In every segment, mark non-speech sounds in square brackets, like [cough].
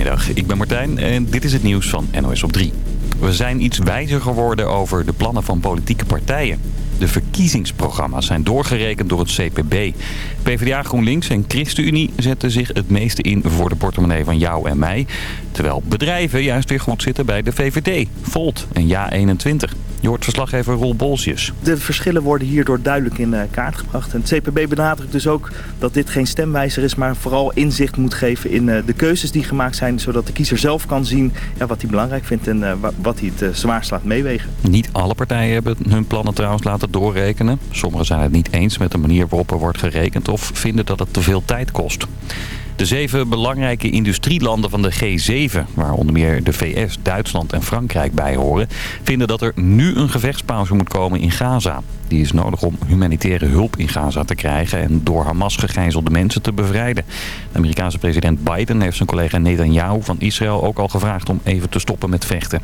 Goedemiddag, ik ben Martijn en dit is het nieuws van NOS op 3. We zijn iets wijzer geworden over de plannen van politieke partijen. De verkiezingsprogramma's zijn doorgerekend door het CPB. PvdA, GroenLinks en ChristenUnie zetten zich het meeste in voor de portemonnee van jou en mij. Terwijl bedrijven juist weer goed zitten bij de VVD, Volt en Ja21. Je hoort verslaggever Roel Bolsjes. De verschillen worden hierdoor duidelijk in eh, kaart gebracht. En het CPB benadrukt dus ook dat dit geen stemwijzer is... maar vooral inzicht moet geven in eh, de keuzes die gemaakt zijn... zodat de kiezer zelf kan zien ja, wat hij belangrijk vindt en uh, wat hij het zwaarst laat meewegen. Niet alle partijen hebben hun plannen trouwens laten doorrekenen. Sommigen zijn het niet eens met de manier waarop er wordt gerekend... of vinden dat het te veel tijd kost. De zeven belangrijke industrielanden van de G7, waar onder meer de VS, Duitsland en Frankrijk bij horen, vinden dat er nu een gevechtspauze moet komen in Gaza. Die is nodig om humanitaire hulp in Gaza te krijgen en door Hamas gegijzelde mensen te bevrijden. De Amerikaanse president Biden heeft zijn collega Netanyahu van Israël ook al gevraagd om even te stoppen met vechten.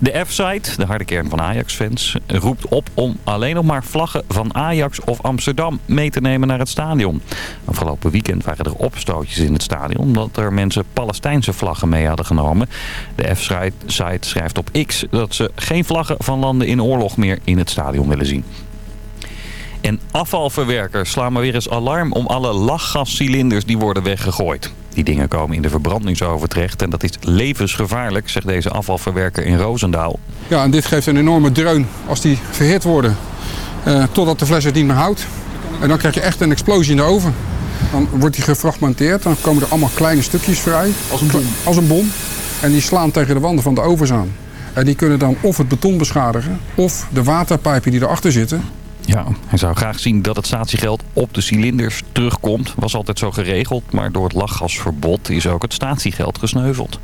De F-site, de harde kern van Ajax-fans, roept op om alleen nog maar vlaggen van Ajax of Amsterdam mee te nemen naar het stadion. Afgelopen weekend waren er opstootjes in het stadion omdat er mensen Palestijnse vlaggen mee hadden genomen. De F-site schrijft op X dat ze geen vlaggen van landen in oorlog meer in het stadion willen zien. En afvalverwerkers slaan maar weer eens alarm om alle lachgascilinders die worden weggegooid. Die dingen komen in de verbrandingsoven terecht en dat is levensgevaarlijk, zegt deze afvalverwerker in Roosendaal. Ja, en dit geeft een enorme dreun als die verhit worden, eh, totdat de fles het niet meer houdt. En dan krijg je echt een explosie in de oven. Dan wordt die gefragmenteerd, dan komen er allemaal kleine stukjes vrij. Als een bom? Als een bom. En die slaan tegen de wanden van de ovens aan. En die kunnen dan of het beton beschadigen, of de waterpijpen die erachter zitten. Ja, hij zou graag zien dat het statiegeld op de cilinders terugkomt. Was altijd zo geregeld, maar door het lachgasverbod is ook het statiegeld gesneuveld.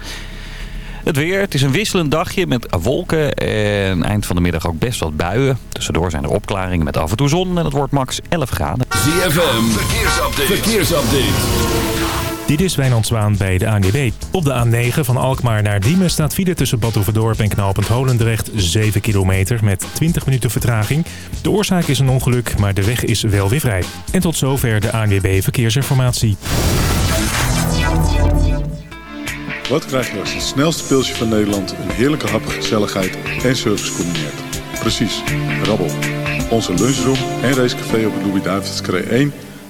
Het weer, het is een wisselend dagje met wolken en eind van de middag ook best wat buien. Tussendoor zijn er opklaringen met af en toe zon en het wordt max 11 graden. ZFM, verkeersupdate. verkeersupdate. Dit is Wijnand Zwaan bij de ANWB. Op de A9 van Alkmaar naar Diemen staat file tussen Badhoevedorp en Knaalpunt Holendrecht 7 kilometer met 20 minuten vertraging. De oorzaak is een ongeluk, maar de weg is wel weer vrij. En tot zover de ANWB Verkeersinformatie. Wat krijg je als het snelste pilsje van Nederland een heerlijke hap, gezelligheid en service combineert? Precies, rabbel. Onze lunchroom en racecafé op de Louis-David's 1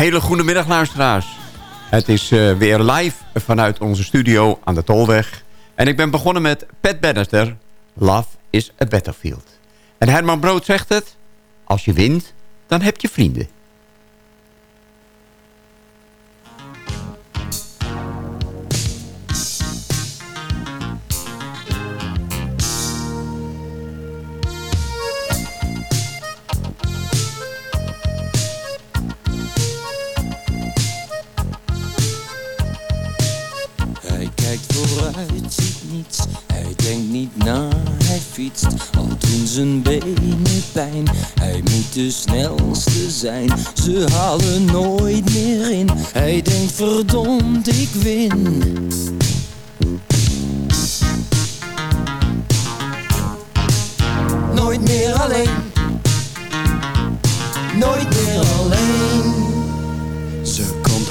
Hele goede middag luisteraars. Het is uh, weer live vanuit onze studio aan de Tolweg. En ik ben begonnen met Pat Bannister. Love is a battlefield. En Herman Brood zegt het. Als je wint, dan heb je vrienden. Hij denkt niet na, hij fietst al toen zijn benen pijn. Hij moet de snelste zijn, ze halen nooit meer in. Hij denkt verdomd, ik win. Nooit meer alleen, nooit meer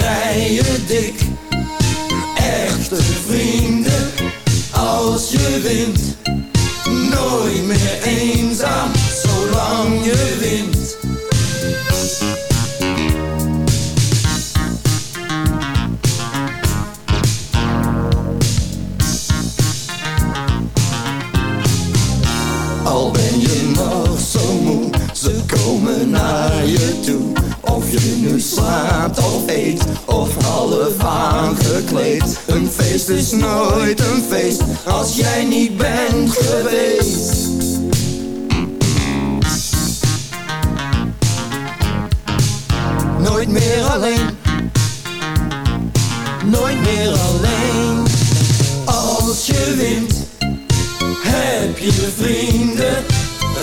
rijden dik. Echte vrienden, als je wint. Nooit meer eenzaam, zolang je wint. je nu slaapt of eet Of half aangekleed. Een feest is nooit een feest Als jij niet bent geweest. Nooit meer alleen. Nooit meer alleen. Als je wint Heb je vrienden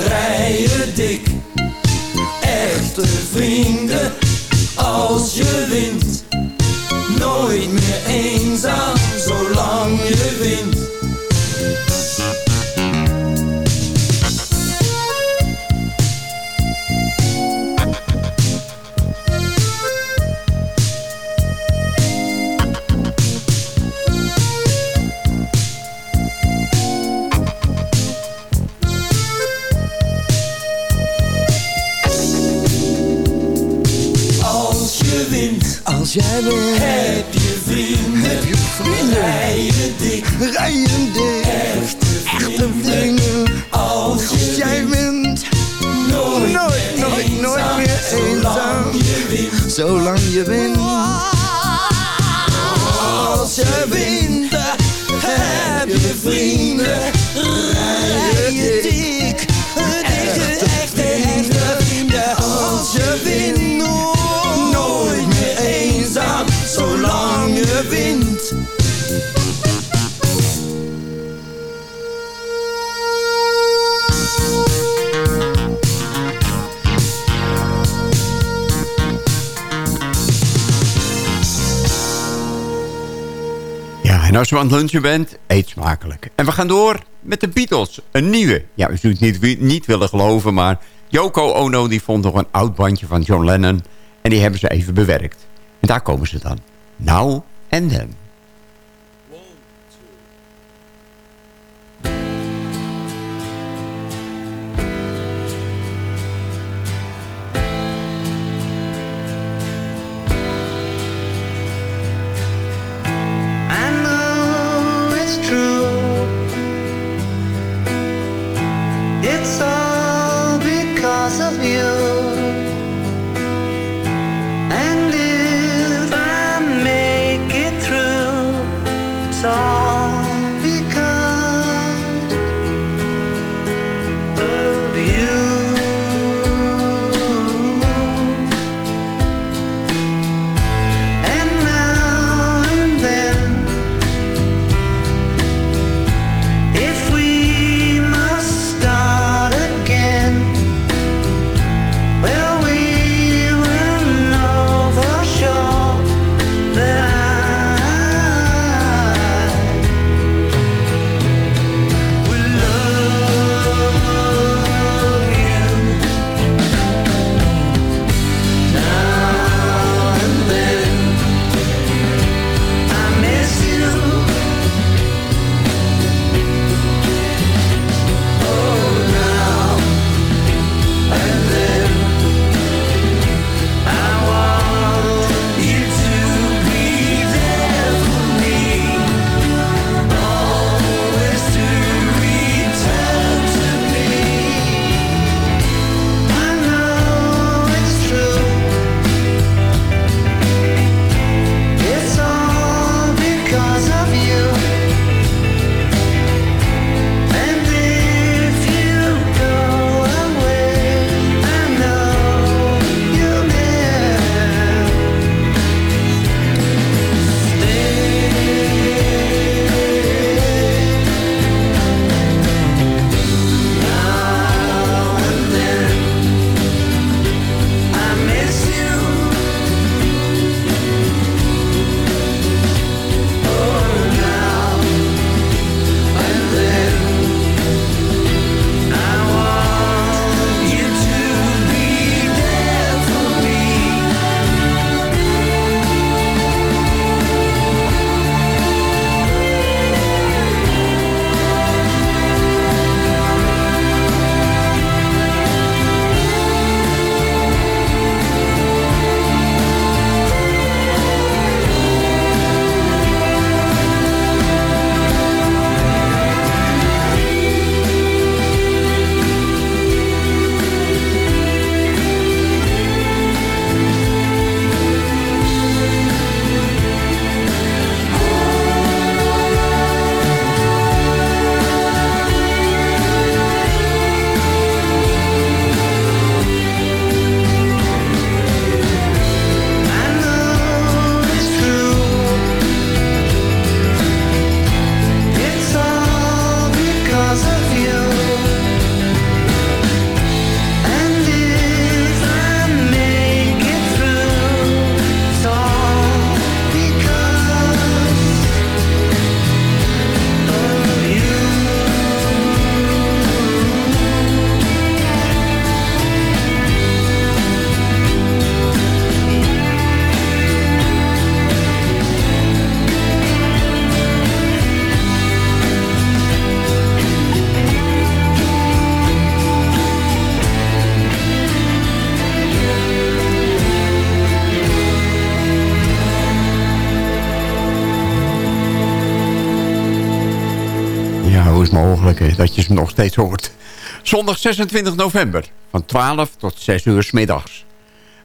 Rijden dik. Echte vrienden aan lunchen bent, eet smakelijk. En we gaan door met de Beatles. Een nieuwe. Ja, u zult het niet, niet willen geloven, maar... Yoko Ono die vond nog een oud bandje van John Lennon... en die hebben ze even bewerkt. En daar komen ze dan. Now and Then. Nog steeds hoort. Zondag 26 november van 12 tot 6 uur middags.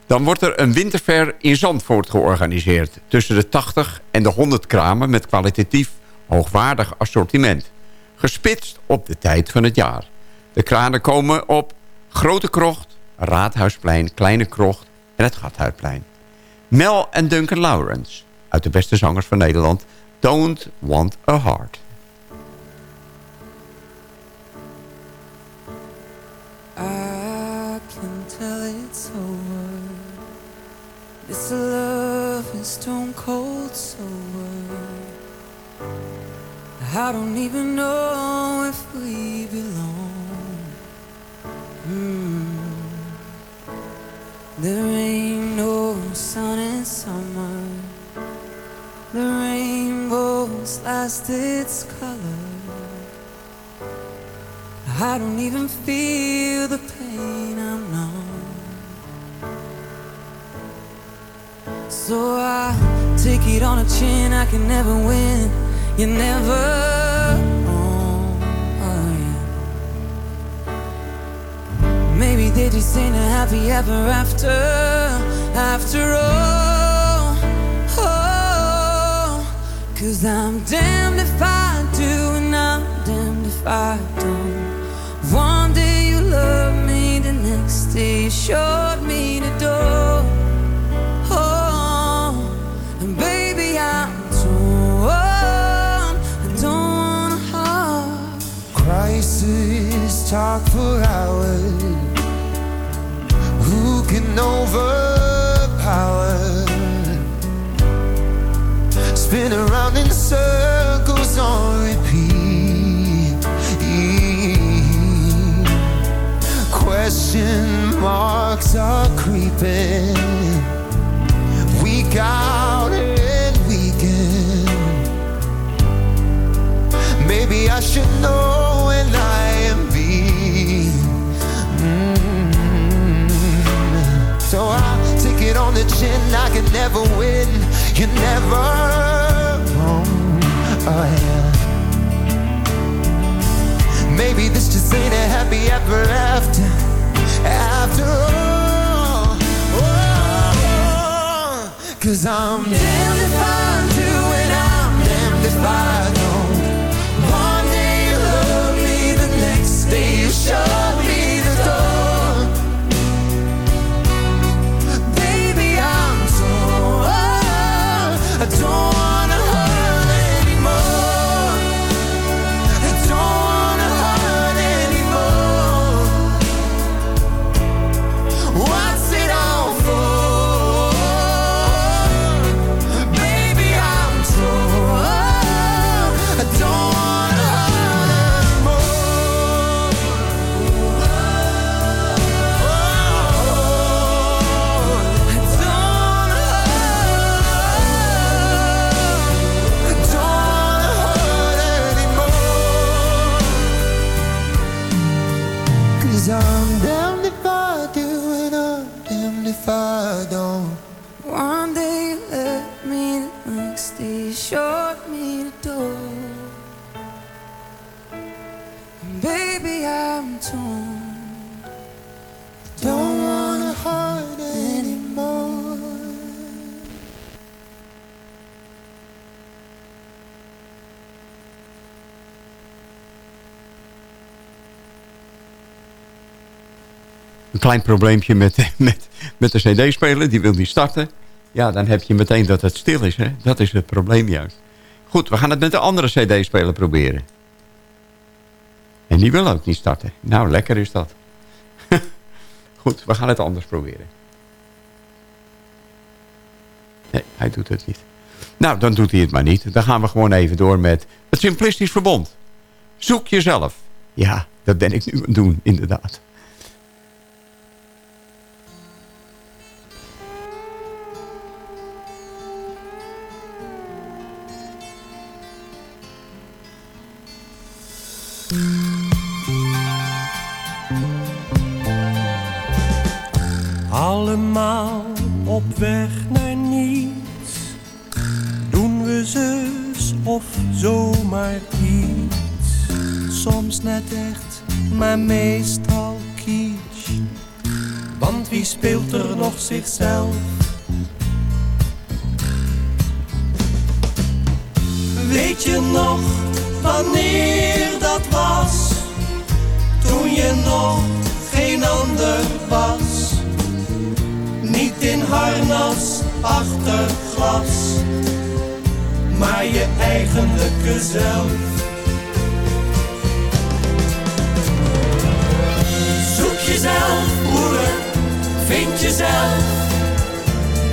Dan wordt er een winterfair in Zandvoort georganiseerd... tussen de 80 en de 100 kramen met kwalitatief hoogwaardig assortiment. Gespitst op de tijd van het jaar. De kranen komen op Grote Krocht, Raadhuisplein, Kleine Krocht en het Gathuisplein. Mel en Duncan Lawrence, uit de beste zangers van Nederland... Don't Want a Heart. I don't even know if we belong. Hmm. There ain't no sun in summer. The rainbow's lost its color. I don't even feel the pain I'm numb. So I take it on a chin. I can never win. You're never wrong. Oh, yeah. Maybe they just ain't a happy ever after. After all. Oh, Cause I'm damned if I do and I'm damned if I don't. One day you love me, the next day you showed me the door. Talk for hours. Who can overpower? Spin around in circles on repeat. Question marks are creeping. Week out and weekend. Maybe I should know when I So I take it on the chin. I can never win. You're never wrong. Oh yeah. Maybe this just ain't a happy ever after. After all. Oh, Cause I'm damned if I do and I'm damned if I Een klein probleempje met, [laughs] met, met de cd-speler. Die wil niet starten. Ja, dan heb je meteen dat het stil is. Hè? Dat is het probleem juist. Goed, we gaan het met de andere cd-speler proberen. En die wil ook niet starten. Nou, lekker is dat. [laughs] Goed, we gaan het anders proberen. Nee, hij doet het niet. Nou, dan doet hij het maar niet. Dan gaan we gewoon even door met het Simplistisch Verbond. Zoek jezelf. Ja, dat ben ik nu aan het doen, inderdaad. Allemaal op weg naar niets. Doen we zus of zomaar iets. soms net echt, maar meestal kitsch. Want wie speelt er nog zichzelf? Weet je nog wanneer dat was? Toen je nog geen ander was. Niet in harnas achter glas, maar je eigenlijke zelf. Zoek jezelf, broeder, vind jezelf.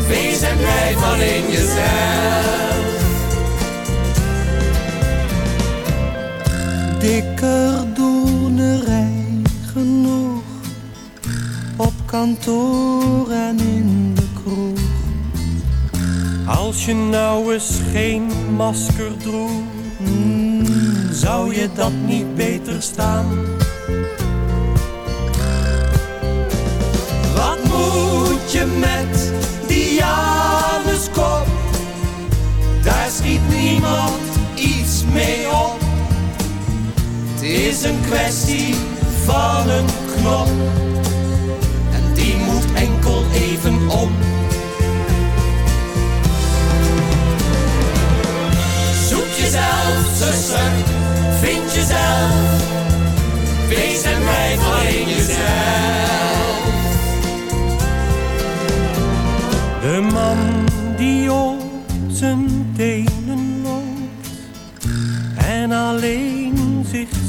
Wees en blijf alleen jezelf. Dikker doenerij genoeg op kantoor en in de kroeg. Als je nou eens geen masker droeg, mm, zou je dat niet beter staan? Wat moet je met die Januskop? Daar schiet niemand iets mee op. Is een kwestie van een knop. En die moet enkel even om. Zoek jezelf, zuster, vind jezelf. Wees en blijf alleen jezelf. De man die op zijn tenen loopt en alleen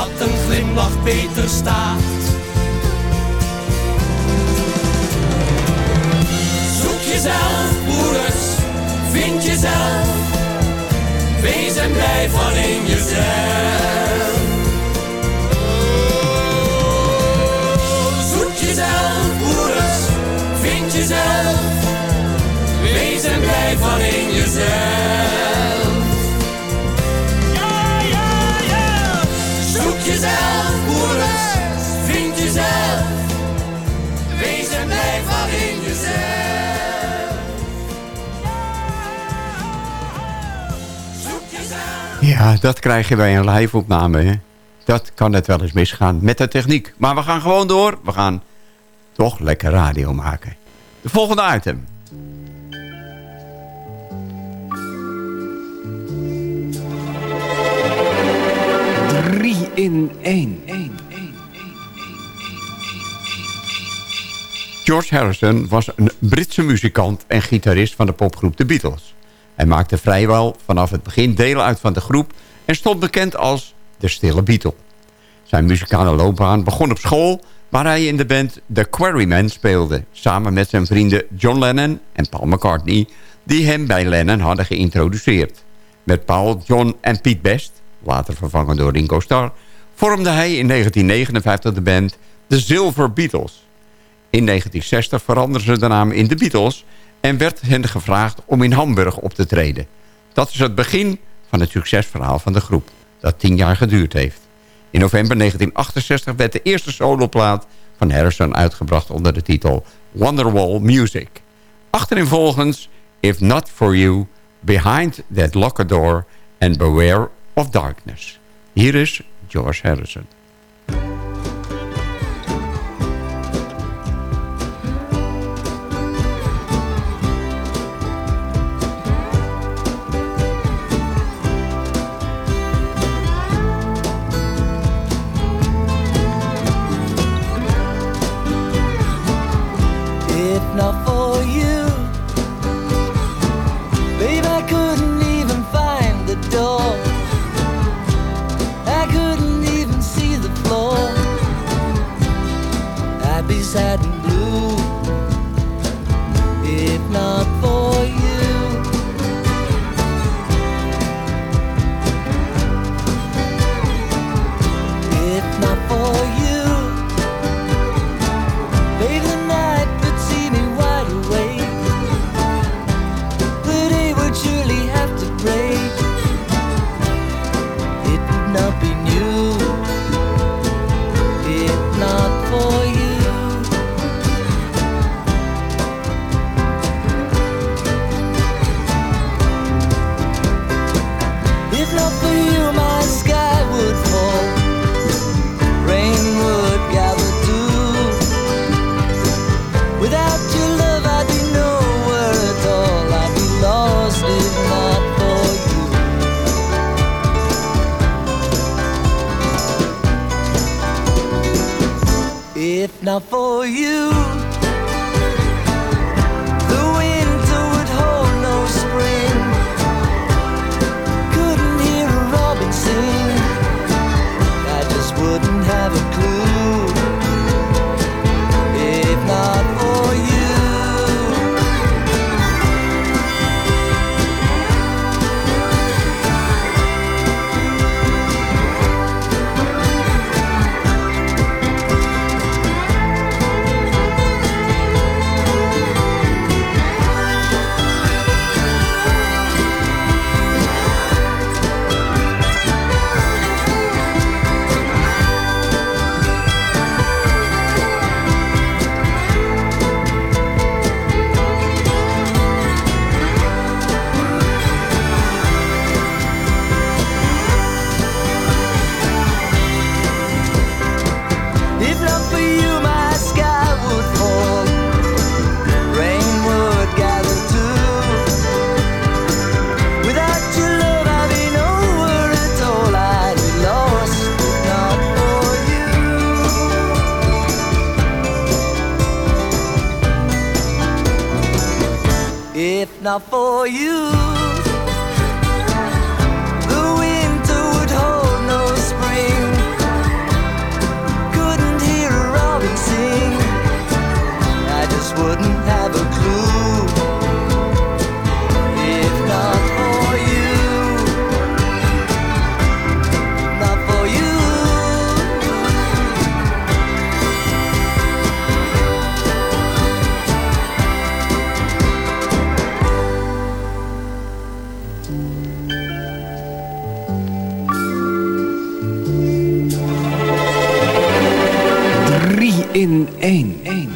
dat een glimlach beter staat. Zoek jezelf, broeders, vind jezelf. Wees en blijf alleen jezelf. Zoek jezelf, broeders, vind jezelf. Wees en blijf alleen jezelf. Ja, dat krijg je bij een live-opname. hè. Dat kan het wel eens misgaan met de techniek. Maar we gaan gewoon door. We gaan toch lekker radio maken. De volgende item. Drie in één. George Harrison was een Britse muzikant en gitarist van de popgroep The Beatles. Hij maakte vrijwel vanaf het begin deel uit van de groep... en stond bekend als de Stille Beatle. Zijn muzikale loopbaan begon op school... waar hij in de band The Quarrymen speelde... samen met zijn vrienden John Lennon en Paul McCartney... die hem bij Lennon hadden geïntroduceerd. Met Paul, John en Pete Best, later vervangen door Ringo Starr... vormde hij in 1959 de band The Silver Beatles... In 1960 veranderden ze de naam in de Beatles... en werd hen gevraagd om in Hamburg op te treden. Dat is het begin van het succesverhaal van de groep... dat tien jaar geduurd heeft. In november 1968 werd de eerste soloplaat van Harrison uitgebracht... onder de titel Wonderwall Music. Achterin volgens If Not For You... Behind That Locker Door... and Beware of Darkness. Hier is George Harrison. If not for you. In één.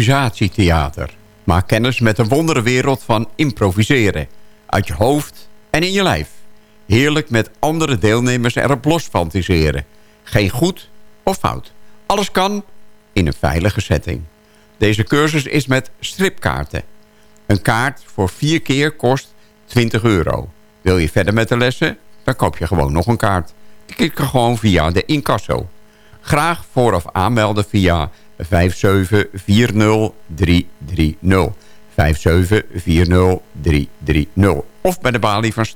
Improvisatietheater. Maak kennis met de wondere wereld van improviseren. Uit je hoofd en in je lijf. Heerlijk met andere deelnemers erop los fantaseren. Geen goed of fout. Alles kan in een veilige setting. Deze cursus is met stripkaarten. Een kaart voor vier keer kost 20 euro. Wil je verder met de lessen? Dan koop je gewoon nog een kaart. Klik er gewoon via de incasso. Graag vooraf aanmelden via 5740330. 5740330. Of bij de balie van...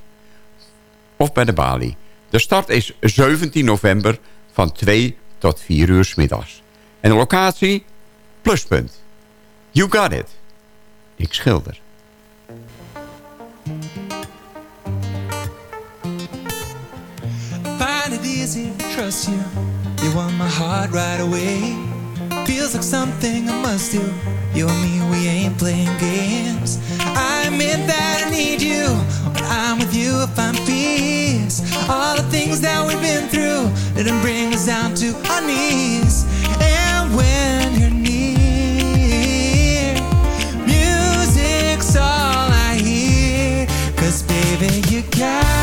Of bij de balie. De start is 17 november van 2 tot 4 uur 's middags. En de locatie? Pluspunt. You got it. Ik schilder. find it easy trust you. You won my heart right away. Feels like something I must do. You and me, we ain't playing games. I meant that I need you. When I'm with you, I find peace. All the things that we've been through didn't bring us down to our knees. And when you're near, music's all I hear. Cause baby, you got.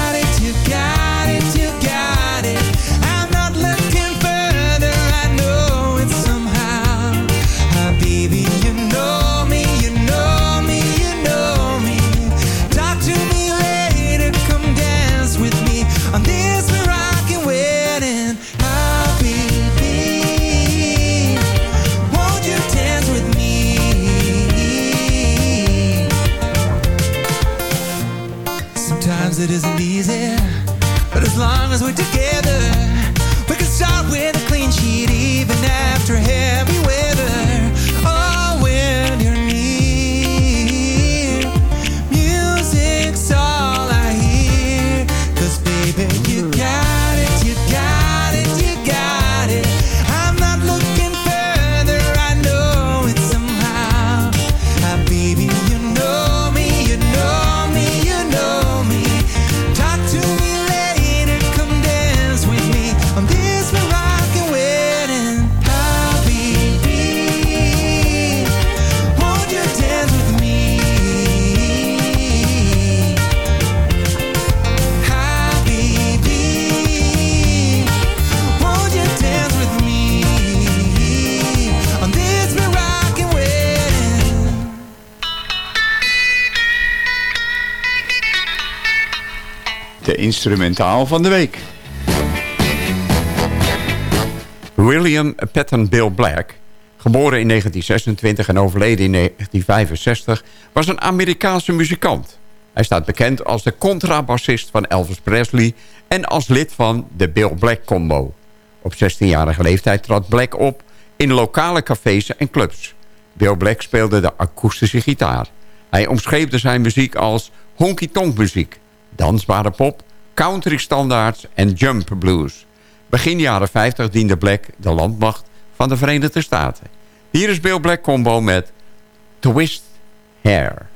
Instrumentaal van de week. William Patton Bill Black, geboren in 1926 en overleden in 1965... was een Amerikaanse muzikant. Hij staat bekend als de contrabassist van Elvis Presley... en als lid van de Bill Black Combo. Op 16-jarige leeftijd trad Black op in lokale cafés en clubs. Bill Black speelde de akoestische gitaar. Hij omschreef zijn muziek als honky-tonk muziek, dansbare pop, country standaards en jump blues. Begin jaren 50 diende Black de landmacht van de Verenigde Staten. Hier is Bill Black combo met Twist Hair.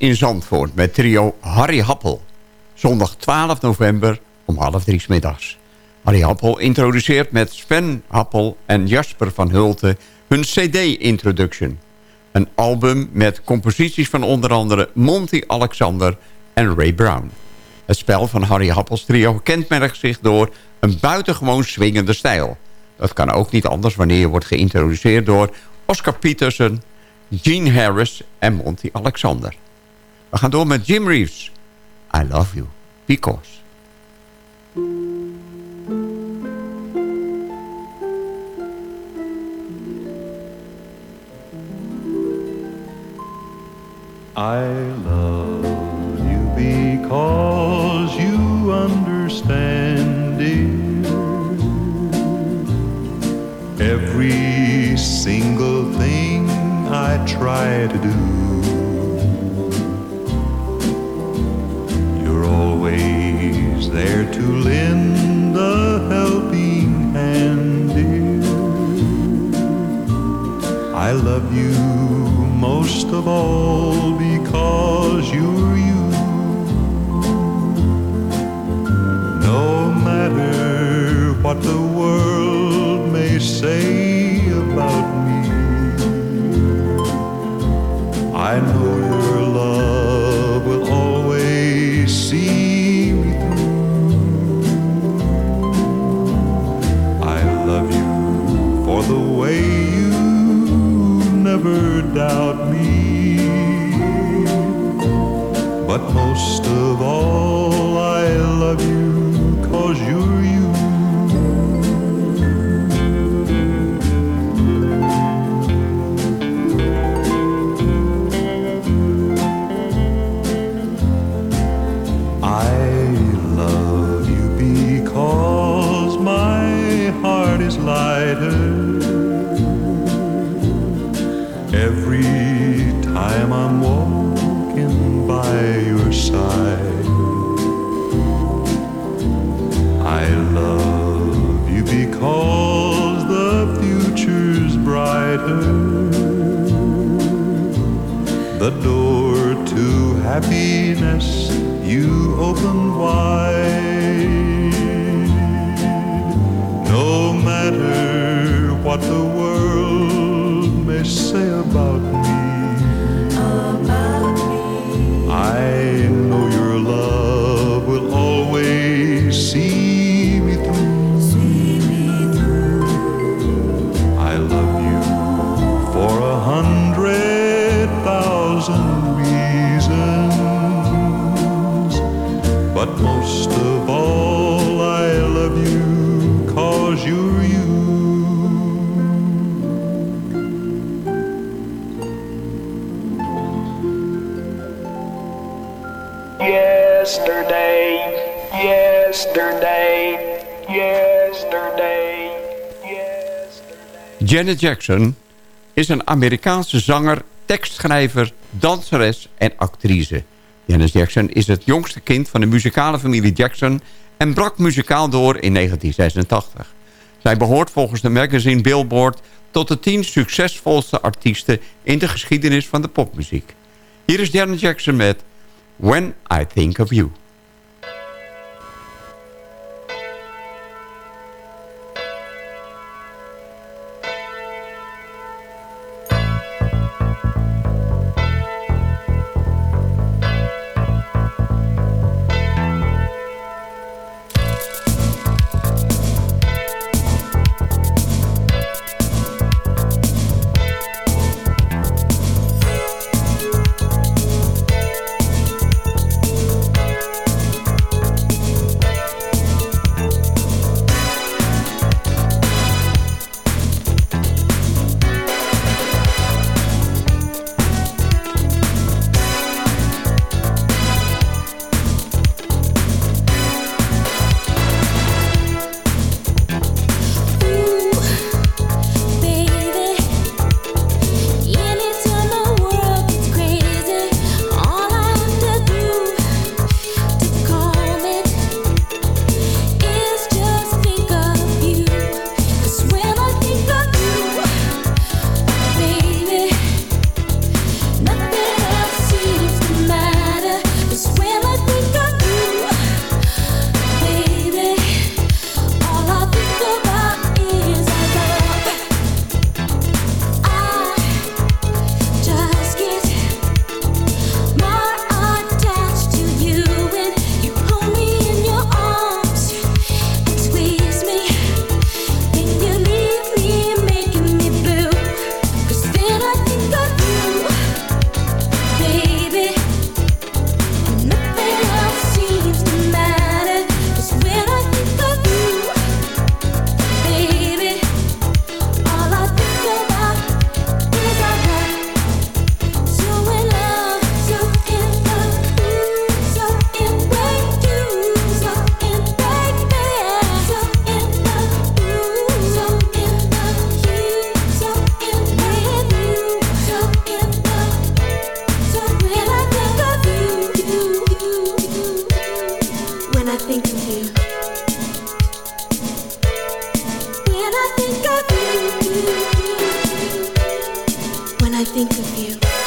In Zandvoort met trio Harry Happel. Zondag 12 november om half drie middags. Harry Happel introduceert met Sven Happel en Jasper van Hulten hun CD-introduction. Een album met composities van onder andere Monty Alexander en Ray Brown. Het spel van Harry Happels trio kenmerkt zich door een buitengewoon swingende stijl. Dat kan ook niet anders wanneer je wordt geïntroduceerd door Oscar Peterson, Gene Harris en Monty Alexander. We gaan door met Jim Reeves. I love you, because... I love you because you understand, dear. Every single thing I try to do. There to lend a helping hand, dear. I love you most of all because you're you. No matter what the world may say doubt me. But most of all, The door to happiness you opened wide. Janet Jackson is een Amerikaanse zanger, tekstschrijver, danseres en actrice. Janet Jackson is het jongste kind van de muzikale familie Jackson... en brak muzikaal door in 1986. Zij behoort volgens de magazine Billboard... tot de tien succesvolste artiesten in de geschiedenis van de popmuziek. Hier is Janet Jackson met When I Think of You. Think of you.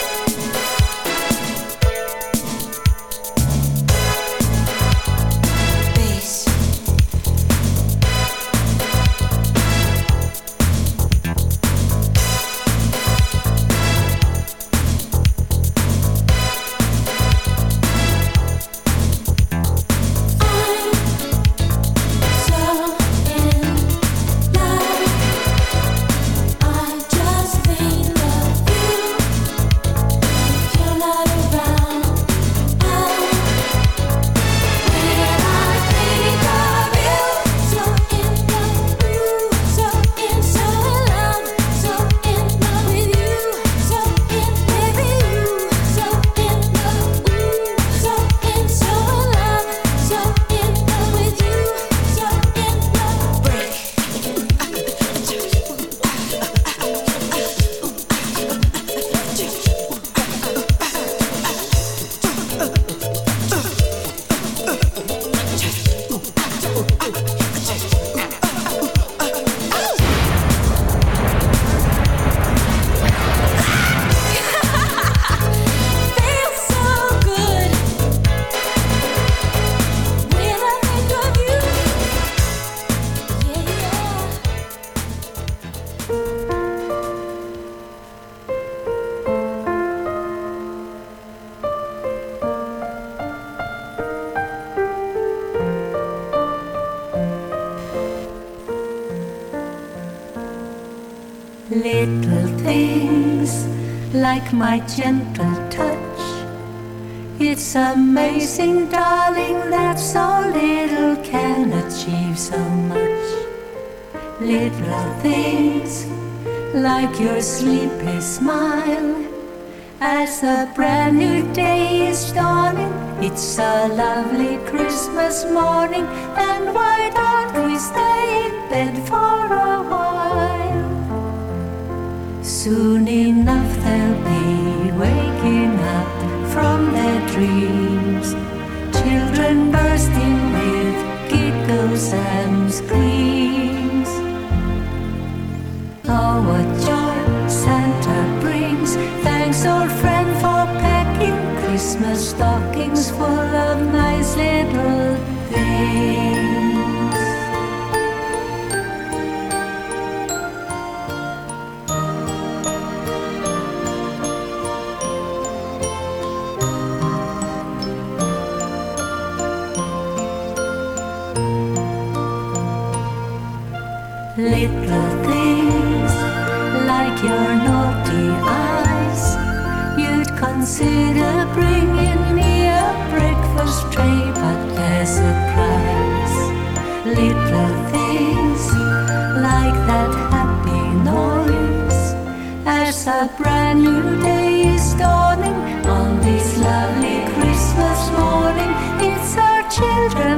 My gentle touch. It's amazing, darling, that so little can achieve so much. Little things like your sleepy smile. As a brand new day is dawning, it's a lovely Christmas morning, and why don't we stay in bed for a while? Soon enough they'll be waking up from their dreams. Children bursting with giggles and screams. Oh, what joy Santa brings. Thanks, old friend, for packing Christmas stockings full of nice little children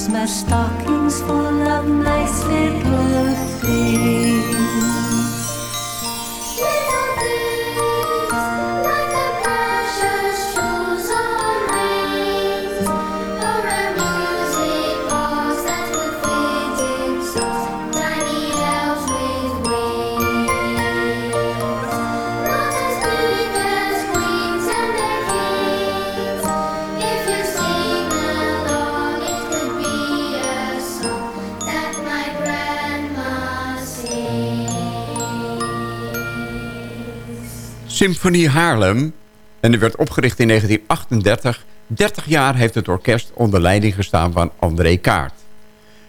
Christmas stockings full of nice little Symfonie Haarlem. En die werd opgericht in 1938. 30 jaar heeft het orkest onder leiding gestaan van André Kaart.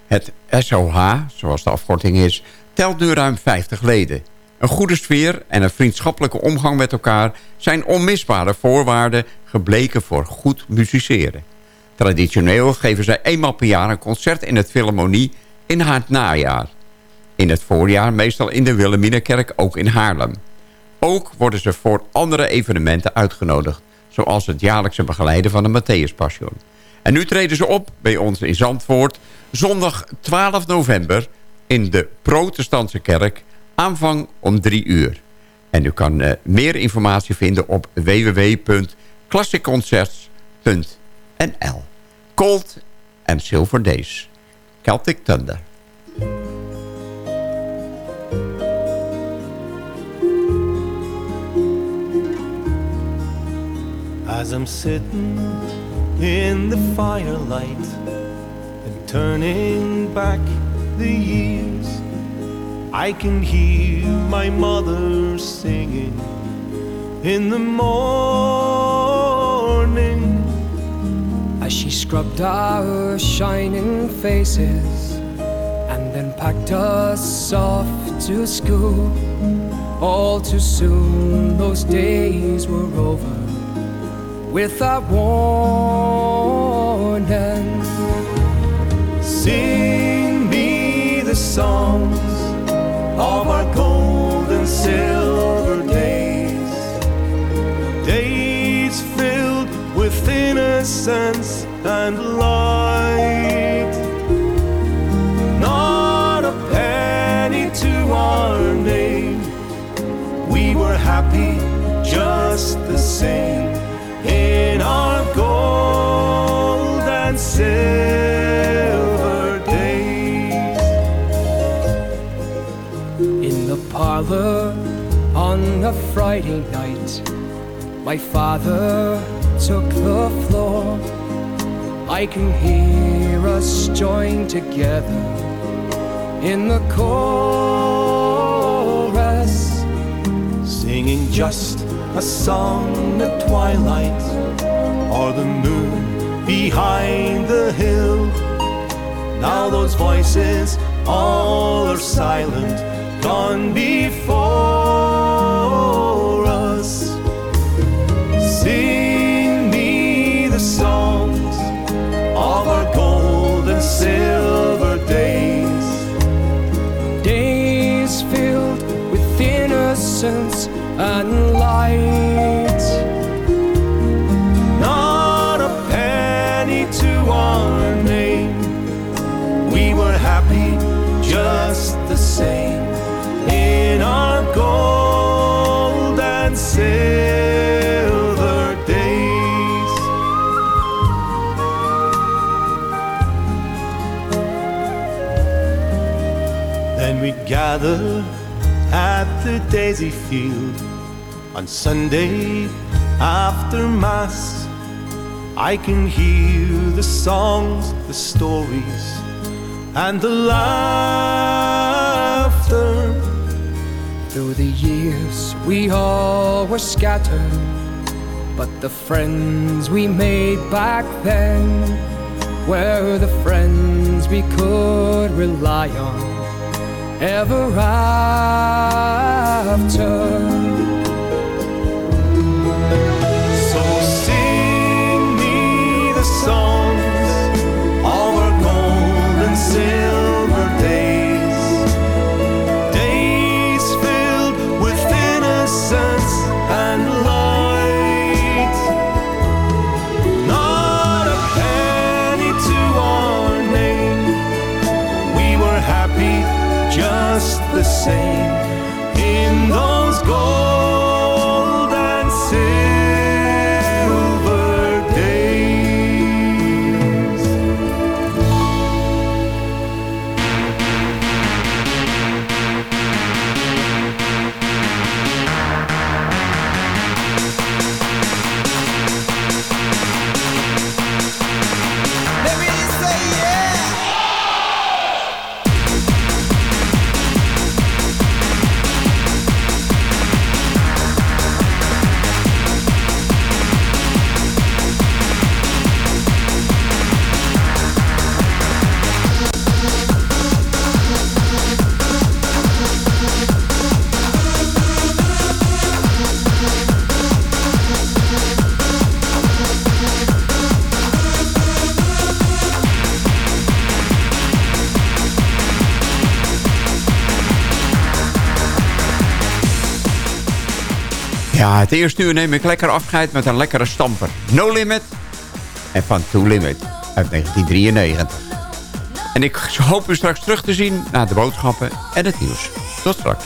Het SOH, zoals de afkorting is, telt nu ruim 50 leden. Een goede sfeer en een vriendschappelijke omgang met elkaar... zijn onmisbare voorwaarden gebleken voor goed musiceren. Traditioneel geven zij eenmaal per jaar een concert in het Philharmonie in haar najaar. In het voorjaar meestal in de Wilhelminakerk, ook in Haarlem. Ook worden ze voor andere evenementen uitgenodigd... zoals het jaarlijkse begeleiden van de Matthäus Passion. En nu treden ze op bij ons in Zandvoort... zondag 12 november in de protestantse kerk... aanvang om 3 uur. En u kan eh, meer informatie vinden op www.classicconcerts.nl Cold and Silver Days. Celtic Thunder. As I'm sitting in the firelight and turning back the years, I can hear my mother singing in the morning as she scrubbed our shining faces and then packed us off to school. All too soon, those days were over without warning. Sing me the songs of our gold and silver days. Days filled with innocence and light. Not a penny to our name. We were happy just the same on a Friday night. My father took the floor. I can hear us join together in the chorus, singing just a song at twilight, or the moon behind the hill. Now those voices all are silent, gone before us. Sing me the songs of our gold and silver days. days filled with innocence and gather at the daisy field on Sunday after Mass. I can hear the songs, the stories, and the laughter. Through the years, we all were scattered, but the friends we made back then were the friends we could rely on ever after. Het eerste uur neem ik lekker afscheid met een lekkere stamper. No Limit en van Too Limit uit 1993. En ik hoop u straks terug te zien na de boodschappen en het nieuws. Tot straks.